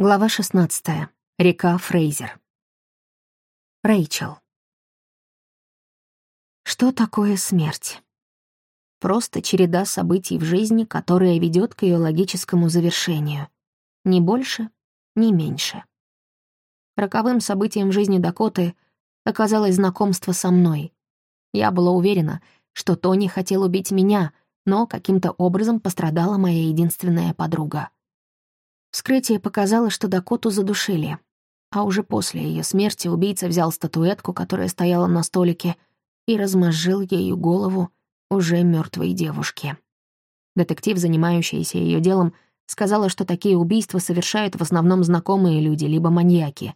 Глава 16. Река Фрейзер. Рэйчел. Что такое смерть? Просто череда событий в жизни, которая ведет к ее логическому завершению. Ни больше, ни меньше. Роковым событием в жизни Дакоты оказалось знакомство со мной. Я была уверена, что Тони хотел убить меня, но каким-то образом пострадала моя единственная подруга — Вскрытие показало, что Дакоту задушили. А уже после ее смерти убийца взял статуэтку, которая стояла на столике, и размозжил ею голову уже мертвой девушки. Детектив, занимающийся ее делом, сказала, что такие убийства совершают в основном знакомые люди, либо маньяки.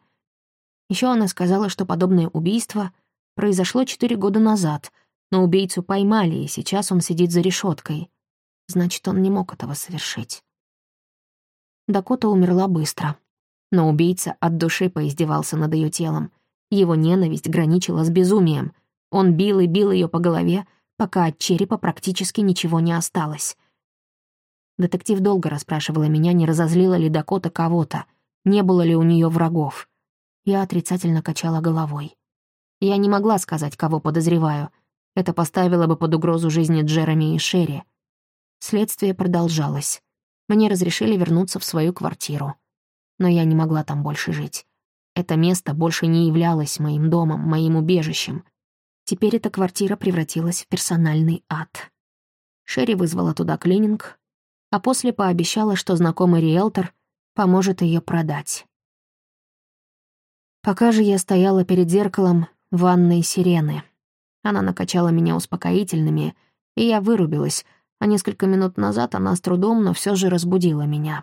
Еще она сказала, что подобное убийство произошло четыре года назад, но убийцу поймали, и сейчас он сидит за решеткой. Значит, он не мог этого совершить. Дакота умерла быстро. Но убийца от души поиздевался над ее телом. Его ненависть граничила с безумием. Он бил и бил ее по голове, пока от черепа практически ничего не осталось. Детектив долго расспрашивала меня, не разозлила ли Дакота кого-то, не было ли у нее врагов. Я отрицательно качала головой. Я не могла сказать, кого подозреваю. Это поставило бы под угрозу жизни Джереми и Шерри. Следствие продолжалось. Мне разрешили вернуться в свою квартиру. Но я не могла там больше жить. Это место больше не являлось моим домом, моим убежищем. Теперь эта квартира превратилась в персональный ад. Шерри вызвала туда клининг, а после пообещала, что знакомый риэлтор поможет ее продать. Пока же я стояла перед зеркалом ванной сирены. Она накачала меня успокоительными, и я вырубилась, а несколько минут назад она с трудом, но все же разбудила меня.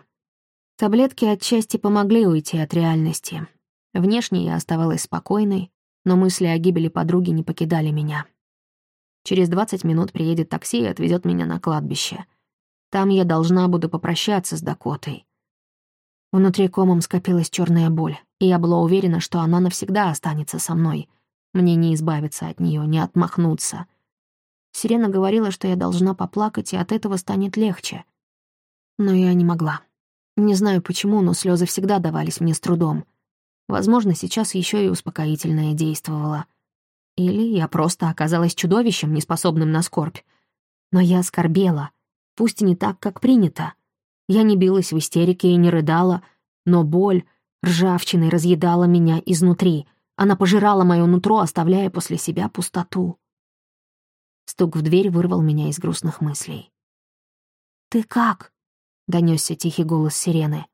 Таблетки отчасти помогли уйти от реальности. Внешне я оставалась спокойной, но мысли о гибели подруги не покидали меня. Через 20 минут приедет такси и отвезет меня на кладбище. Там я должна буду попрощаться с Дакотой. Внутри комом скопилась черная боль, и я была уверена, что она навсегда останется со мной. Мне не избавиться от нее, не отмахнуться — Сирена говорила, что я должна поплакать, и от этого станет легче. Но я не могла. Не знаю почему, но слезы всегда давались мне с трудом. Возможно, сейчас еще и успокоительное действовало. Или я просто оказалась чудовищем, неспособным на скорбь. Но я скорбела, пусть и не так, как принято. Я не билась в истерике и не рыдала, но боль ржавчиной разъедала меня изнутри. Она пожирала мое нутро, оставляя после себя пустоту. Стук в дверь вырвал меня из грустных мыслей. «Ты как?» — донесся тихий голос сирены.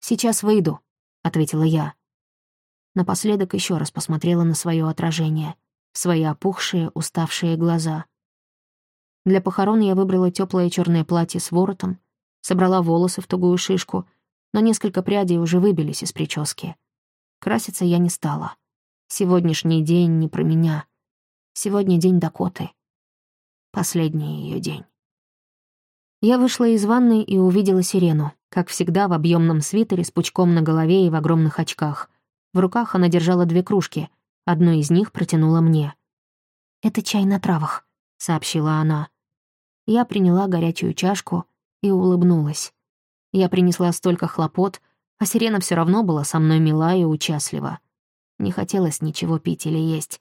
«Сейчас выйду», — ответила я. Напоследок еще раз посмотрела на свое отражение, свои опухшие, уставшие глаза. Для похорон я выбрала теплое черное платье с воротом, собрала волосы в тугую шишку, но несколько прядей уже выбились из прически. Краситься я не стала. Сегодняшний день не про меня. Сегодня день Дакоты. Последний ее день. Я вышла из ванной и увидела сирену, как всегда в объемном свитере с пучком на голове и в огромных очках. В руках она держала две кружки, одну из них протянула мне. «Это чай на травах», — сообщила она. Я приняла горячую чашку и улыбнулась. Я принесла столько хлопот, а сирена все равно была со мной мила и участлива. Не хотелось ничего пить или есть,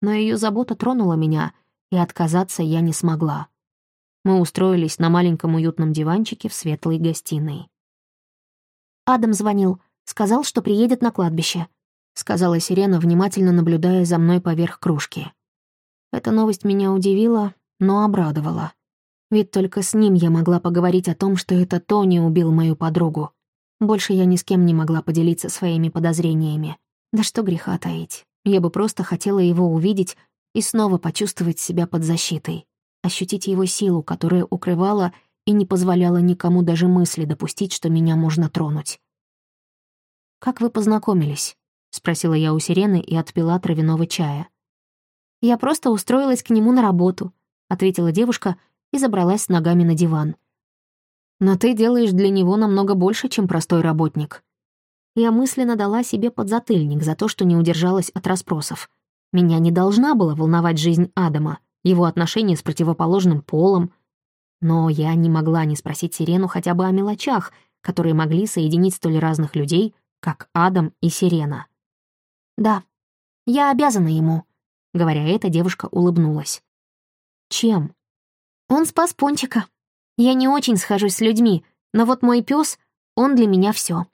но ее забота тронула меня — и отказаться я не смогла. Мы устроились на маленьком уютном диванчике в светлой гостиной. «Адам звонил, сказал, что приедет на кладбище», — сказала Сирена, внимательно наблюдая за мной поверх кружки. Эта новость меня удивила, но обрадовала. Ведь только с ним я могла поговорить о том, что это Тони убил мою подругу. Больше я ни с кем не могла поделиться своими подозрениями. Да что греха таить. Я бы просто хотела его увидеть и снова почувствовать себя под защитой, ощутить его силу, которая укрывала и не позволяла никому даже мысли допустить, что меня можно тронуть. «Как вы познакомились?» — спросила я у Сирены и отпила травяного чая. «Я просто устроилась к нему на работу», — ответила девушка и забралась с ногами на диван. «Но ты делаешь для него намного больше, чем простой работник». Я мысленно дала себе подзатыльник за то, что не удержалась от расспросов. Меня не должна была волновать жизнь Адама, его отношения с противоположным полом. Но я не могла не спросить Сирену хотя бы о мелочах, которые могли соединить столь разных людей, как Адам и Сирена. «Да, я обязана ему», — говоря это, девушка улыбнулась. «Чем?» «Он спас Пончика. Я не очень схожусь с людьми, но вот мой пес, он для меня все.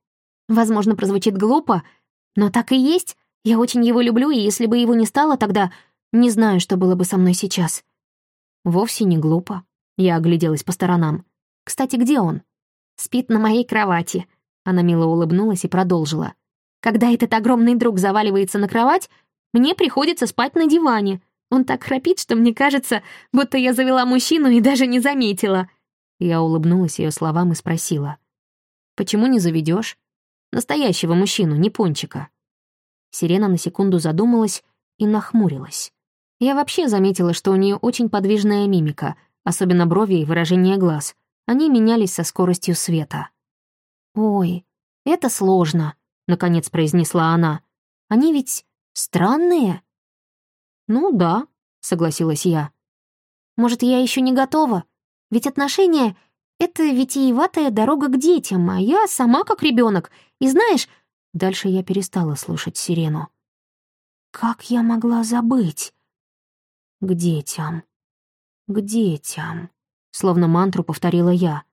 Возможно, прозвучит глупо, но так и есть. Я очень его люблю, и если бы его не стало тогда, не знаю, что было бы со мной сейчас». «Вовсе не глупо». Я огляделась по сторонам. «Кстати, где он?» «Спит на моей кровати», она мило улыбнулась и продолжила. «Когда этот огромный друг заваливается на кровать, мне приходится спать на диване. Он так храпит, что мне кажется, будто я завела мужчину и даже не заметила». Я улыбнулась ее словам и спросила. «Почему не заведешь? Настоящего мужчину, не пончика». Сирена на секунду задумалась и нахмурилась. Я вообще заметила, что у нее очень подвижная мимика, особенно брови и выражение глаз. Они менялись со скоростью света. «Ой, это сложно», — наконец произнесла она. «Они ведь странные?» «Ну да», — согласилась я. «Может, я еще не готова? Ведь отношения — это витиеватая дорога к детям, а я сама как ребенок. И знаешь...» Дальше я перестала слушать сирену. «Как я могла забыть?» «К детям, к детям», — словно мантру повторила я.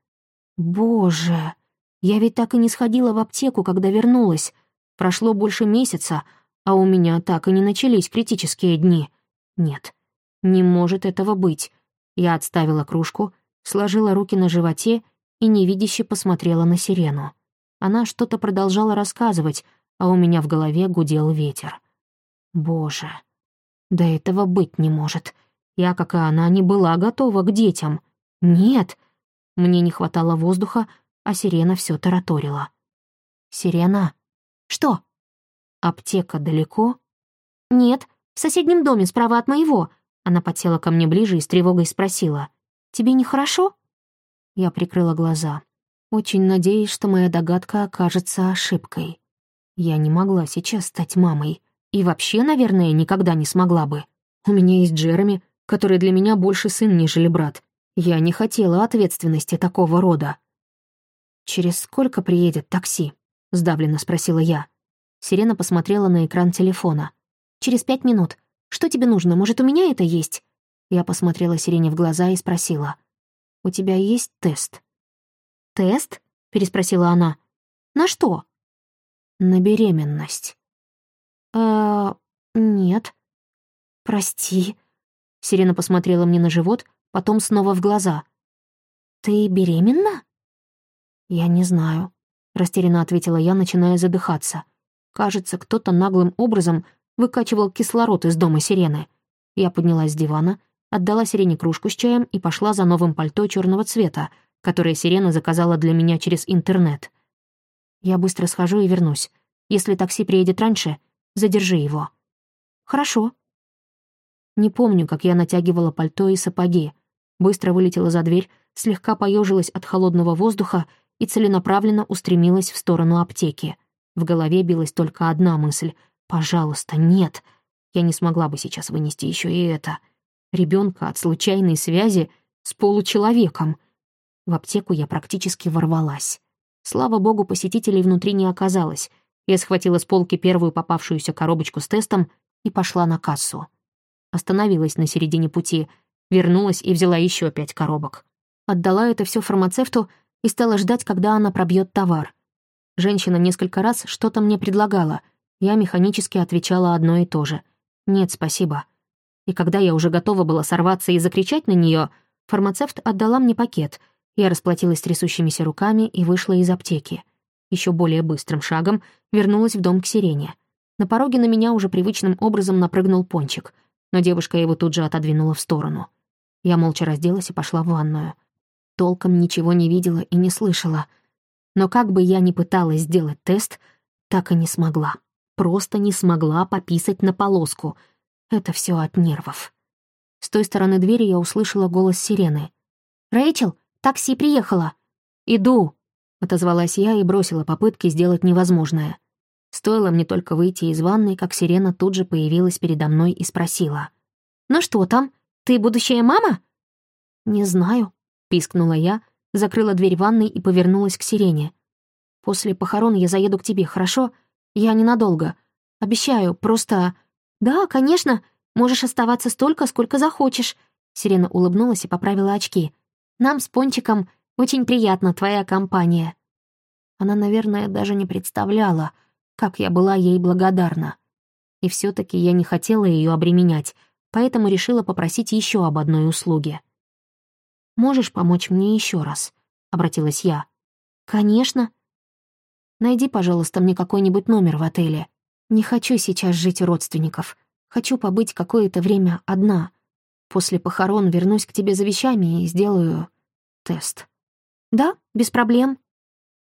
«Боже!» Я ведь так и не сходила в аптеку, когда вернулась. Прошло больше месяца, а у меня так и не начались критические дни. Нет, не может этого быть. Я отставила кружку, сложила руки на животе и невидяще посмотрела на сирену. Она что-то продолжала рассказывать, а у меня в голове гудел ветер. Боже, да этого быть не может. Я, как и она, не была готова к детям. Нет, мне не хватало воздуха, а сирена все тараторила. «Сирена? Что?» «Аптека далеко?» «Нет, в соседнем доме, справа от моего». Она подсела ко мне ближе и с тревогой спросила. «Тебе нехорошо?» Я прикрыла глаза. Очень надеюсь, что моя догадка окажется ошибкой. Я не могла сейчас стать мамой. И вообще, наверное, никогда не смогла бы. У меня есть Джереми, который для меня больше сын, нежели брат. Я не хотела ответственности такого рода. «Через сколько приедет такси?» — сдавленно спросила я. Сирена посмотрела на экран телефона. «Через пять минут. Что тебе нужно? Может, у меня это есть?» Я посмотрела Сирене в глаза и спросила. «У тебя есть тест?» «Тест?» — переспросила она. «На что?» «На беременность». «Э, нет». «Прости». Сирена посмотрела мне на живот, потом снова в глаза. «Ты беременна?» «Я не знаю», — растерянно ответила я, начиная задыхаться. Кажется, кто-то наглым образом выкачивал кислород из дома сирены. Я поднялась с дивана, отдала сирене кружку с чаем и пошла за новым пальто черного цвета, которое сирена заказала для меня через интернет. Я быстро схожу и вернусь. Если такси приедет раньше, задержи его. Хорошо. Не помню, как я натягивала пальто и сапоги. Быстро вылетела за дверь, слегка поежилась от холодного воздуха и целенаправленно устремилась в сторону аптеки. В голове билась только одна мысль «Пожалуйста, нет!» Я не смогла бы сейчас вынести еще и это. Ребенка от случайной связи с получеловеком. В аптеку я практически ворвалась. Слава богу, посетителей внутри не оказалось. Я схватила с полки первую попавшуюся коробочку с тестом и пошла на кассу. Остановилась на середине пути, вернулась и взяла еще пять коробок. Отдала это все фармацевту и стала ждать, когда она пробьет товар. Женщина несколько раз что-то мне предлагала. Я механически отвечала одно и то же. «Нет, спасибо». И когда я уже готова была сорваться и закричать на нее, фармацевт отдала мне пакет. Я расплатилась трясущимися руками и вышла из аптеки. Еще более быстрым шагом вернулась в дом к сирене. На пороге на меня уже привычным образом напрыгнул пончик, но девушка его тут же отодвинула в сторону. Я молча разделась и пошла в ванную толком ничего не видела и не слышала. Но как бы я ни пыталась сделать тест, так и не смогла. Просто не смогла пописать на полоску. Это все от нервов. С той стороны двери я услышала голос сирены. «Рэйчел, такси приехало!» «Иду!» — отозвалась я и бросила попытки сделать невозможное. Стоило мне только выйти из ванной, как сирена тут же появилась передо мной и спросила. «Ну что там? Ты будущая мама?» «Не знаю», пискнула я, закрыла дверь ванной и повернулась к сирене. После похорон я заеду к тебе, хорошо? Я ненадолго. Обещаю, просто... Да, конечно, можешь оставаться столько, сколько захочешь. Сирена улыбнулась и поправила очки. Нам с Пончиком очень приятна твоя компания. Она, наверное, даже не представляла, как я была ей благодарна. И все таки я не хотела ее обременять, поэтому решила попросить еще об одной услуге. «Можешь помочь мне еще раз?» — обратилась я. «Конечно», Найди, пожалуйста, мне какой-нибудь номер в отеле. Не хочу сейчас жить у родственников. Хочу побыть какое-то время одна. После похорон вернусь к тебе за вещами и сделаю тест. Да, без проблем.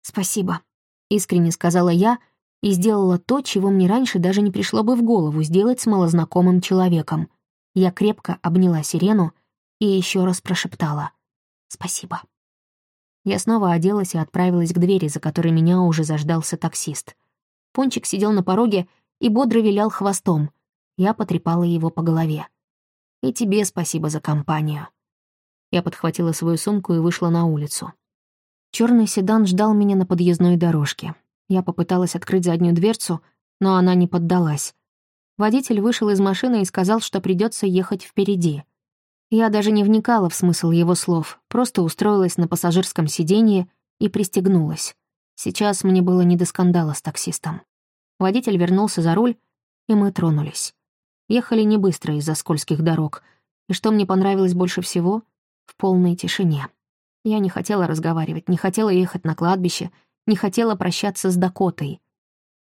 Спасибо, искренне сказала я и сделала то, чего мне раньше даже не пришло бы в голову сделать с малознакомым человеком. Я крепко обняла сирену и еще раз прошептала «Спасибо». Я снова оделась и отправилась к двери, за которой меня уже заждался таксист. Пончик сидел на пороге и бодро вилял хвостом. Я потрепала его по голове. «И тебе спасибо за компанию». Я подхватила свою сумку и вышла на улицу. Черный седан ждал меня на подъездной дорожке. Я попыталась открыть заднюю дверцу, но она не поддалась. Водитель вышел из машины и сказал, что придется ехать впереди. Я даже не вникала в смысл его слов, просто устроилась на пассажирском сиденье и пристегнулась. Сейчас мне было не до скандала с таксистом. Водитель вернулся за руль, и мы тронулись. Ехали не быстро из-за скользких дорог, и что мне понравилось больше всего — в полной тишине. Я не хотела разговаривать, не хотела ехать на кладбище, не хотела прощаться с Дакотой.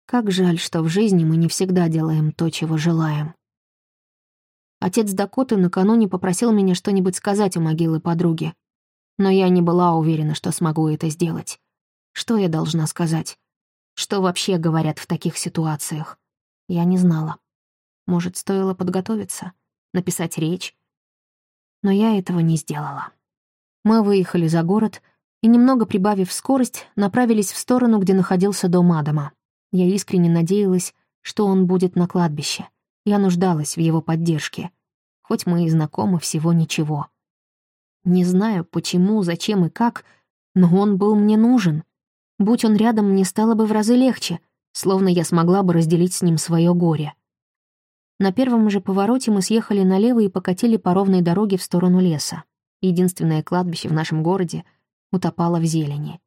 Как жаль, что в жизни мы не всегда делаем то, чего желаем. Отец Дакоты накануне попросил меня что-нибудь сказать у могилы подруги. Но я не была уверена, что смогу это сделать. Что я должна сказать? Что вообще говорят в таких ситуациях? Я не знала. Может, стоило подготовиться, написать речь? Но я этого не сделала. Мы выехали за город и, немного прибавив скорость, направились в сторону, где находился дом Адама. Я искренне надеялась, что он будет на кладбище — я нуждалась в его поддержке, хоть мы и знакомы всего ничего. Не знаю, почему, зачем и как, но он был мне нужен. Будь он рядом, мне стало бы в разы легче, словно я смогла бы разделить с ним свое горе. На первом же повороте мы съехали налево и покатили по ровной дороге в сторону леса. Единственное кладбище в нашем городе утопало в зелени.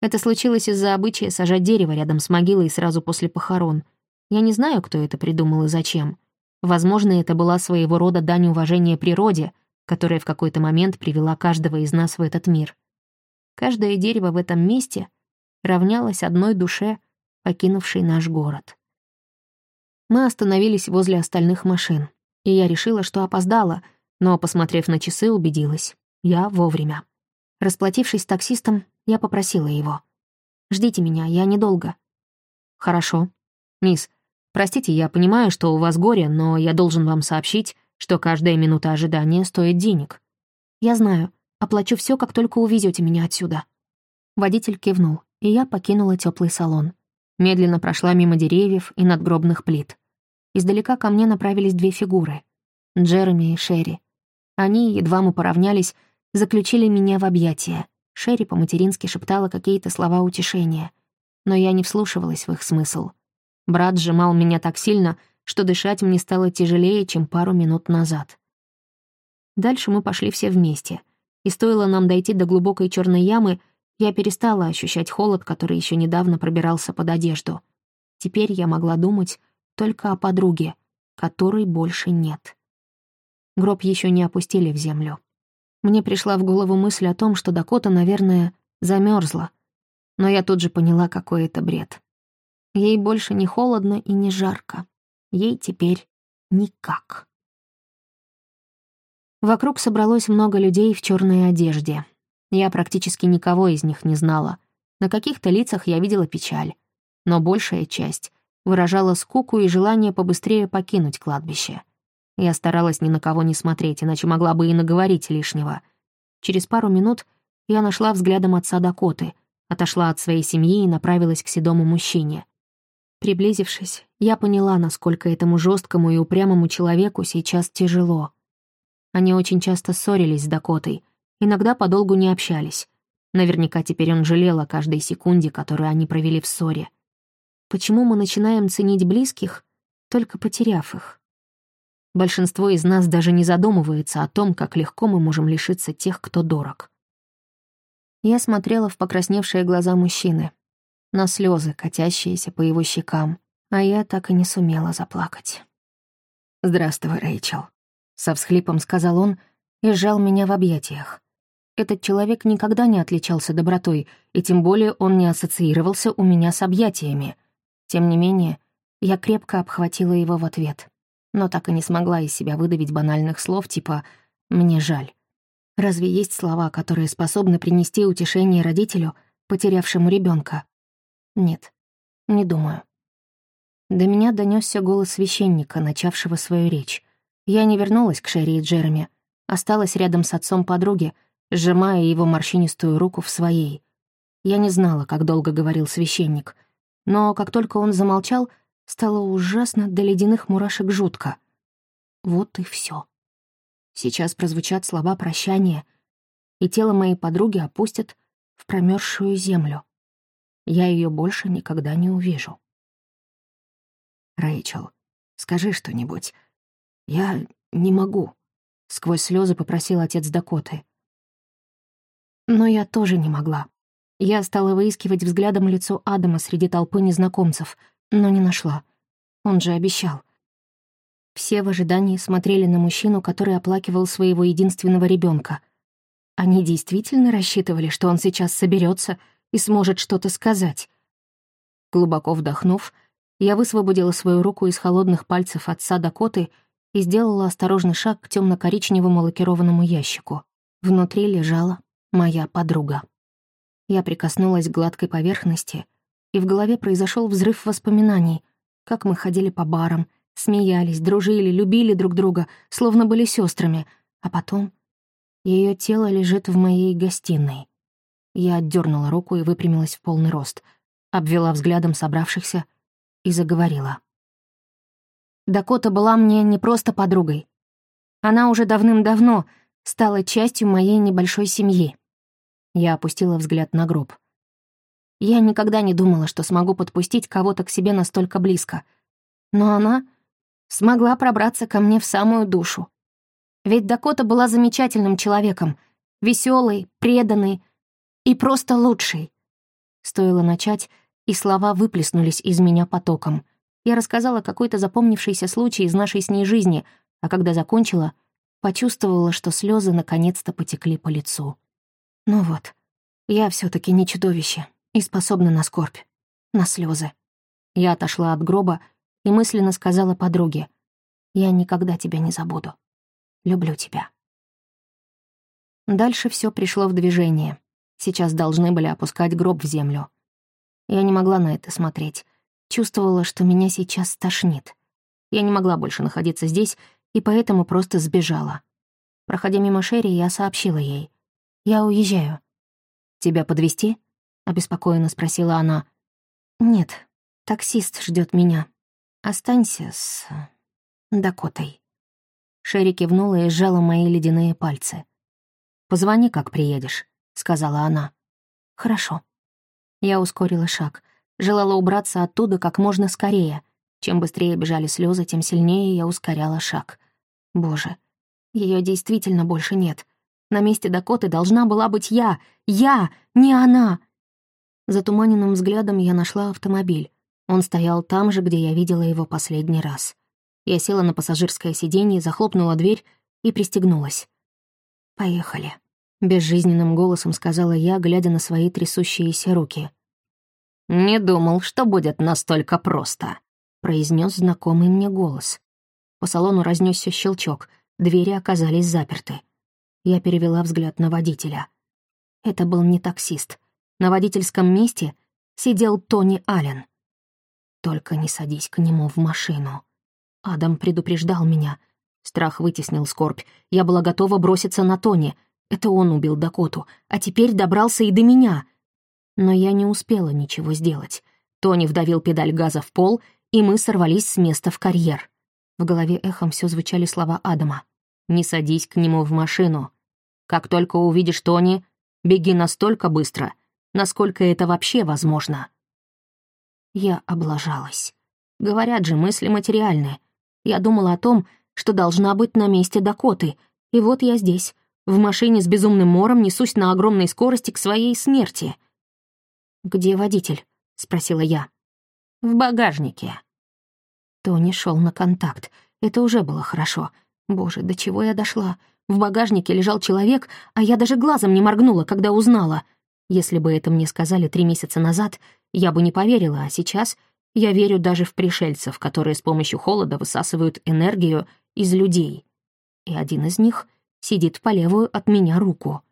Это случилось из-за обычая сажать дерево рядом с могилой сразу после похорон — я не знаю, кто это придумал и зачем. Возможно, это была своего рода дань уважения природе, которая в какой-то момент привела каждого из нас в этот мир. Каждое дерево в этом месте равнялось одной душе, покинувшей наш город. Мы остановились возле остальных машин, и я решила, что опоздала, но, посмотрев на часы, убедилась. Я вовремя. Расплатившись с таксистом, я попросила его. «Ждите меня, я недолго». «Хорошо. Мисс, Простите, я понимаю, что у вас горе, но я должен вам сообщить, что каждая минута ожидания стоит денег. Я знаю. Оплачу все, как только увезете меня отсюда. Водитель кивнул, и я покинула теплый салон. Медленно прошла мимо деревьев и надгробных плит. Издалека ко мне направились две фигуры — Джереми и Шерри. Они, едва мы поравнялись, заключили меня в объятия. Шерри по-матерински шептала какие-то слова утешения, но я не вслушивалась в их смысл — Брат сжимал меня так сильно, что дышать мне стало тяжелее, чем пару минут назад. Дальше мы пошли все вместе, и стоило нам дойти до глубокой черной ямы, я перестала ощущать холод, который еще недавно пробирался под одежду. Теперь я могла думать только о подруге, которой больше нет. Гроб еще не опустили в землю. Мне пришла в голову мысль о том, что Дакота, наверное, замерзла, но я тут же поняла, какой это бред. Ей больше не холодно и не жарко. Ей теперь никак. Вокруг собралось много людей в черной одежде. Я практически никого из них не знала. На каких-то лицах я видела печаль. Но большая часть выражала скуку и желание побыстрее покинуть кладбище. Я старалась ни на кого не смотреть, иначе могла бы и наговорить лишнего. Через пару минут я нашла взглядом отца Дакоты, отошла от своей семьи и направилась к седому мужчине. Приблизившись, я поняла, насколько этому жесткому и упрямому человеку сейчас тяжело. Они очень часто ссорились с Дакотой, иногда подолгу не общались. Наверняка теперь он жалел о каждой секунде, которую они провели в ссоре. Почему мы начинаем ценить близких, только потеряв их? Большинство из нас даже не задумывается о том, как легко мы можем лишиться тех, кто дорог. Я смотрела в покрасневшие глаза мужчины, на слезы, катящиеся по его щекам, а я так и не сумела заплакать. «Здравствуй, Рэйчел», — со всхлипом сказал он и сжал меня в объятиях. Этот человек никогда не отличался добротой, и тем более он не ассоциировался у меня с объятиями. Тем не менее, я крепко обхватила его в ответ, но так и не смогла из себя выдавить банальных слов типа «мне жаль». Разве есть слова, которые способны принести утешение родителю, потерявшему ребенка? Нет, не думаю. До меня донесся голос священника, начавшего свою речь. Я не вернулась к Шерри и Джереми, осталась рядом с отцом подруги, сжимая его морщинистую руку в своей. Я не знала, как долго говорил священник, но как только он замолчал, стало ужасно до ледяных мурашек жутко. Вот и все. Сейчас прозвучат слова прощания, и тело моей подруги опустят в промерзшую землю. Я ее больше никогда не увижу. «Рэйчел, скажи что-нибудь. Я не могу», — сквозь слезы попросил отец Дакоты. Но я тоже не могла. Я стала выискивать взглядом лицо Адама среди толпы незнакомцев, но не нашла. Он же обещал. Все в ожидании смотрели на мужчину, который оплакивал своего единственного ребенка. Они действительно рассчитывали, что он сейчас соберется и сможет что-то сказать. Глубоко вдохнув, я высвободила свою руку из холодных пальцев отца Дакоты и сделала осторожный шаг к темно коричневому лакированному ящику. Внутри лежала моя подруга. Я прикоснулась к гладкой поверхности, и в голове произошел взрыв воспоминаний, как мы ходили по барам, смеялись, дружили, любили друг друга, словно были сестрами, а потом ее тело лежит в моей гостиной. Я отдернула руку и выпрямилась в полный рост, обвела взглядом собравшихся и заговорила. Дакота была мне не просто подругой. Она уже давным-давно стала частью моей небольшой семьи. Я опустила взгляд на гроб. Я никогда не думала, что смогу подпустить кого-то к себе настолько близко. Но она смогла пробраться ко мне в самую душу. Ведь Дакота была замечательным человеком, веселой, преданной и просто лучшей. Стоило начать, и слова выплеснулись из меня потоком. Я рассказала какой-то запомнившийся случай из нашей с ней жизни, а когда закончила, почувствовала, что слезы наконец-то потекли по лицу. Ну вот, я все таки не чудовище и способна на скорбь, на слезы. Я отошла от гроба и мысленно сказала подруге, «Я никогда тебя не забуду. Люблю тебя». Дальше все пришло в движение. Сейчас должны были опускать гроб в землю. Я не могла на это смотреть. Чувствовала, что меня сейчас тошнит. Я не могла больше находиться здесь, и поэтому просто сбежала. Проходя мимо Шерри, я сообщила ей. «Я уезжаю». «Тебя подвести? обеспокоенно спросила она. «Нет, таксист ждет меня», Останься с... Дакотой». Шерри кивнула и сжала мои ледяные пальцы. «Позвони, как приедешь», — сказала она. «Хорошо». Я ускорила шаг. Желала убраться оттуда как можно скорее. Чем быстрее бежали слезы, тем сильнее я ускоряла шаг. Боже, ее действительно больше нет. На месте Дакоты должна была быть я. Я, не она. Затуманенным взглядом я нашла автомобиль. Он стоял там же, где я видела его последний раз. Я села на пассажирское сиденье, захлопнула дверь и пристегнулась. «Поехали», — безжизненным голосом сказала я, глядя на свои трясущиеся руки. «Не думал, что будет настолько просто», — произнес знакомый мне голос. По салону разнесся щелчок, двери оказались заперты. Я перевела взгляд на водителя. Это был не таксист. На водительском месте сидел Тони Аллен. Только не садись к нему в машину. Адам предупреждал меня. Страх вытеснил скорбь. Я была готова броситься на Тони. Это он убил Дакоту, а теперь добрался и до меня. Но я не успела ничего сделать. Тони вдавил педаль газа в пол, и мы сорвались с места в карьер. В голове эхом все звучали слова Адама. «Не садись к нему в машину. Как только увидишь Тони, Беги настолько быстро, насколько это вообще возможно». Я облажалась. Говорят же, мысли материальны. Я думала о том, что должна быть на месте Дакоты, и вот я здесь, в машине с безумным мором несусь на огромной скорости к своей смерти. «Где водитель?» — спросила я. «В багажнике». Тони шел на контакт. Это уже было хорошо. Боже, до чего я дошла? В багажнике лежал человек, а я даже глазом не моргнула, когда узнала. Если бы это мне сказали три месяца назад, я бы не поверила, а сейчас я верю даже в пришельцев, которые с помощью холода высасывают энергию из людей. И один из них сидит по левую от меня руку.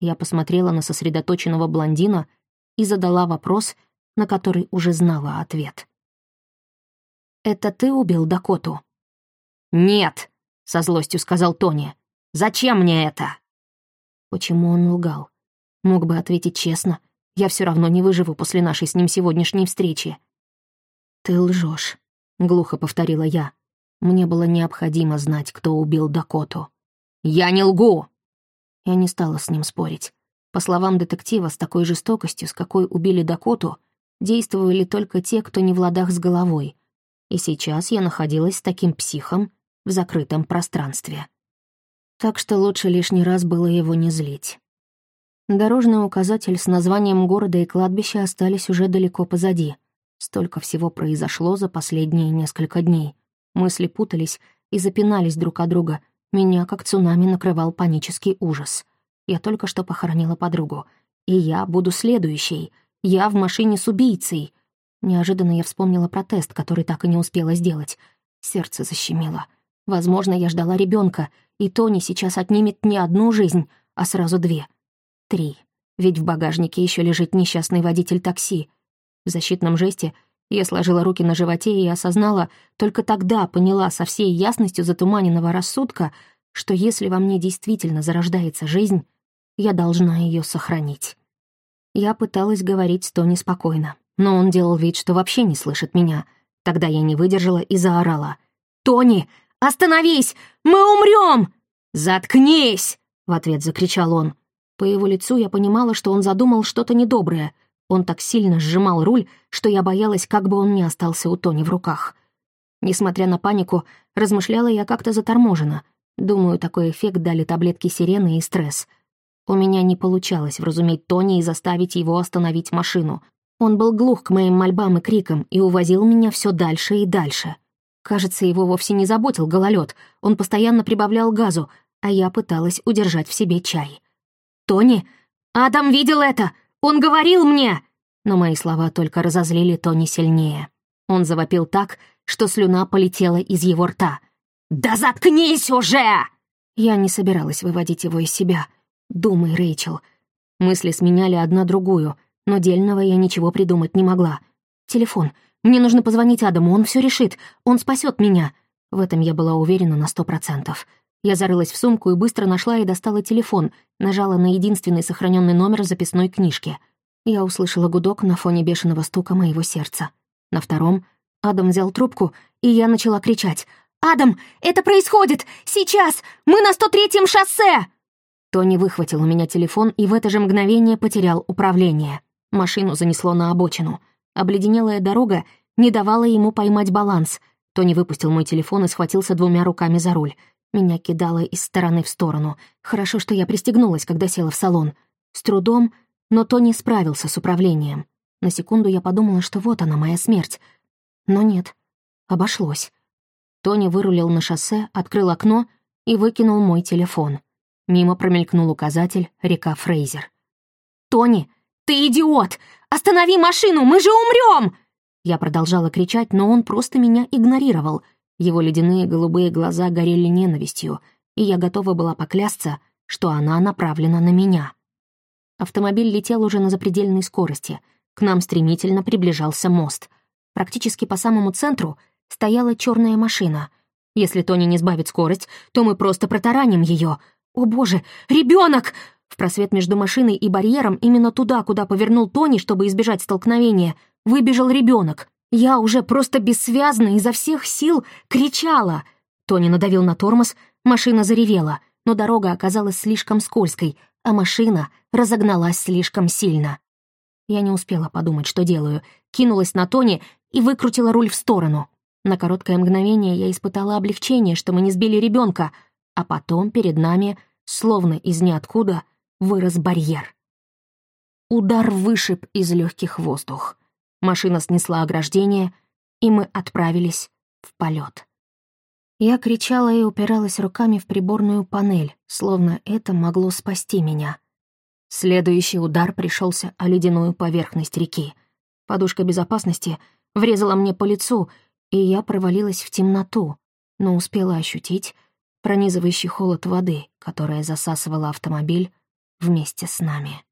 Я посмотрела на сосредоточенного блондина и задала вопрос, на который уже знала ответ. «Это ты убил Дакоту?» «Нет», — со злостью сказал Тони. «Зачем мне это?» Почему он лгал? Мог бы ответить честно. Я все равно не выживу после нашей с ним сегодняшней встречи. «Ты лжешь», — глухо повторила я. Мне было необходимо знать, кто убил Дакоту. «Я не лгу!» Я не стала с ним спорить. По словам детектива, с такой жестокостью, с какой убили Дакоту, действовали только те, кто не в ладах с головой. И сейчас я находилась с таким психом в закрытом пространстве. Так что лучше лишний раз было его не злить. Дорожный указатель с названием города и кладбища остались уже далеко позади. Столько всего произошло за последние несколько дней. Мысли путались и запинались друг от друга, меня, как цунами, накрывал панический ужас. Я только что похоронила подругу. И я буду следующей. Я в машине с убийцей. Неожиданно я вспомнила протест, который так и не успела сделать. Сердце защемило. Возможно, я ждала ребенка, и Тони сейчас отнимет не одну жизнь, а сразу две. Три. Ведь в багажнике еще лежит несчастный водитель такси. В защитном жесте я сложила руки на животе и осознала, только тогда поняла со всей ясностью затуманенного рассудка, что если во мне действительно зарождается жизнь, я должна ее сохранить. Я пыталась говорить с Тони спокойно, но он делал вид, что вообще не слышит меня. Тогда я не выдержала и заорала. «Тони, остановись! Мы умрем!» «Заткнись!» — в ответ закричал он. По его лицу я понимала, что он задумал что-то недоброе — он так сильно сжимал руль, что я боялась, как бы он не остался у Тони в руках. Несмотря на панику, размышляла я как-то заторможенно. Думаю, такой эффект дали таблетки сирены и стресс. У меня не получалось вразуметь Тони и заставить его остановить машину. Он был глух к моим мольбам и крикам и увозил меня все дальше и дальше. Кажется, его вовсе не заботил гололед. Он постоянно прибавлял газу, а я пыталась удержать в себе чай. «Тони! Адам видел это! Он говорил мне!» Но мои слова только разозлили Тони сильнее. Он завопил так, что слюна полетела из его рта. «Да заткнись уже!» Я не собиралась выводить его из себя. «Думай, Рэйчел». Мысли сменяли одна другую, но дельного я ничего придумать не могла. «Телефон. Мне нужно позвонить Адаму, он все решит. Он спасет меня». В этом я была уверена на сто процентов. Я зарылась в сумку и быстро нашла и достала телефон, нажала на единственный сохраненный номер записной книжке. Я услышала гудок на фоне бешеного стука моего сердца. На втором Адам взял трубку, и я начала кричать. «Адам, это происходит! Сейчас! Мы на 103-м шоссе!» Тони выхватил у меня телефон и в это же мгновение потерял управление. Машину занесло на обочину. Обледенелая дорога не давала ему поймать баланс. Тони выпустил мой телефон и схватился двумя руками за руль. Меня кидало из стороны в сторону. Хорошо, что я пристегнулась, когда села в салон. С трудом, но Тони справился с управлением. На секунду я подумала, что вот она, моя смерть. Но нет, обошлось. Тони вырулил на шоссе, открыл окно и выкинул мой телефон. Мимо промелькнул указатель «Река Фрейзер». «Тони, ты идиот! Останови машину, мы же умрем!» Я продолжала кричать, но он просто меня игнорировал — его ледяные голубые глаза горели ненавистью, и я готова была поклясться, что она направлена на меня. Автомобиль летел уже на запредельной скорости. К нам стремительно приближался мост. Практически по самому центру стояла черная машина. Если Тони не сбавит скорость, то мы просто протараним ее. О боже, ребенок! В просвет между машиной и барьером, именно туда, куда повернул Тони, чтобы избежать столкновения, выбежал ребенок. Я уже просто бессвязно изо всех сил кричала. Тони надавил на тормоз, машина заревела, но дорога оказалась слишком скользкой, а машина разогналась слишком сильно. Я не успела подумать, что делаю, кинулась на Тони и выкрутила руль в сторону. На короткое мгновение я испытала облегчение, что мы не сбили ребенка, а потом перед нами, словно из ниоткуда, вырос барьер. Удар вышиб из легких воздух. Машина снесла ограждение, и мы отправились в полет. Я кричала и упиралась руками в приборную панель, словно это могло спасти меня. Следующий удар пришелся о ледяную поверхность реки. Подушка безопасности врезала мне по лицу, и я провалилась в темноту, но успела ощутить пронизывающий холод воды, которая засасывала автомобиль вместе с нами.